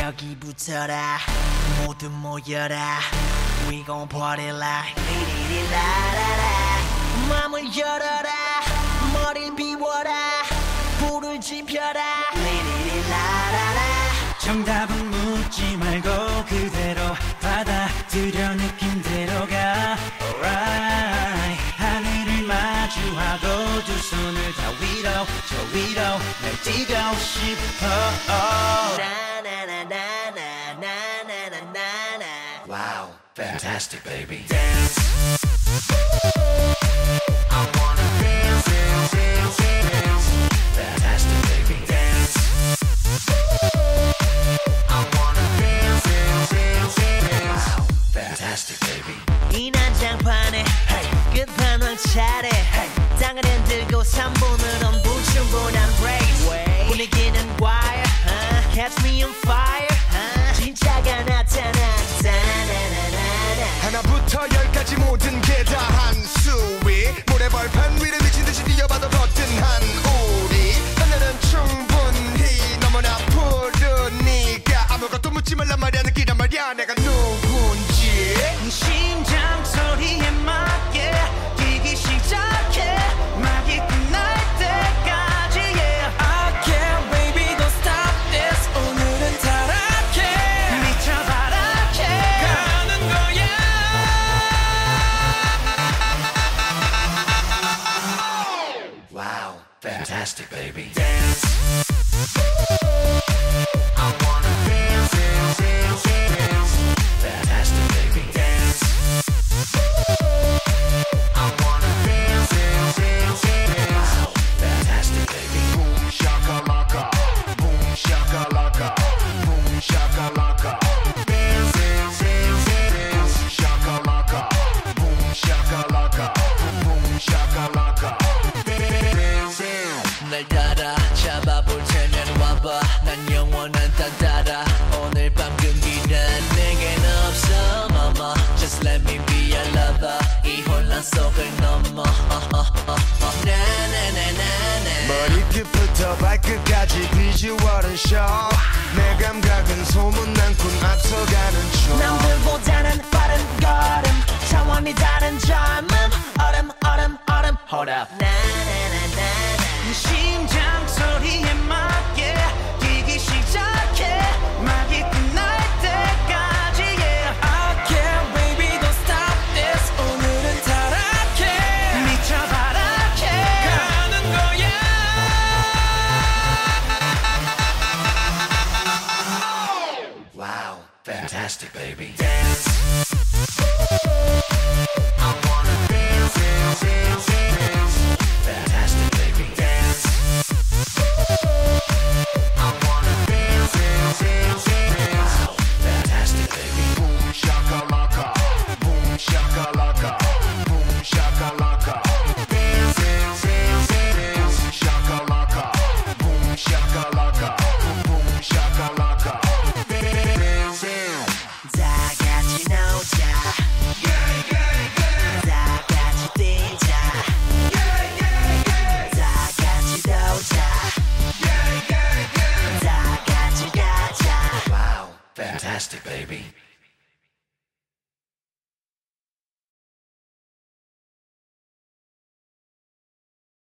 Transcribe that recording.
여기부터라. 모두 모여라. We gon' party like 리리리라라라. 맘을 열어라. 머리를 비워라. 불을 지펴라. 리리리라라라. 정답은 묻지 말고 그대로 손을 다 위로 저 위로 날 뛰고 싶어 나나나나나나나나나 Wow, fantastic, baby. Dance I wanna dance, dance, dance, dance. Fantastic, baby. Dance I wanna dance, dance, dance, dance. Wow, fantastic, baby. 이 난장판에 끝판왕 차례 땅을 흔 들고 3분은 불충분한 race. 분위기는 wire uh, catch me on fire uh, 진짜가 나나나나 하나부터 열까지 모든 게 다 한 수위. 모래벌판 위를 미친 듯이 뛰어봐도 거뜬한 우리. 하늘은 충분히 너무나 푸르니까 아무것도 묻지 말란 말이야. 느끼란 말이야. 내가 Wow, fantastic, baby. Dance I wanna dance, 이 혼란 속을 넘어. 나나나나나 머리끝부터 발끝까지 비주얼은 쇼내 감각은 소문난군 앞서가는 중 남들보다는 baby. Dance.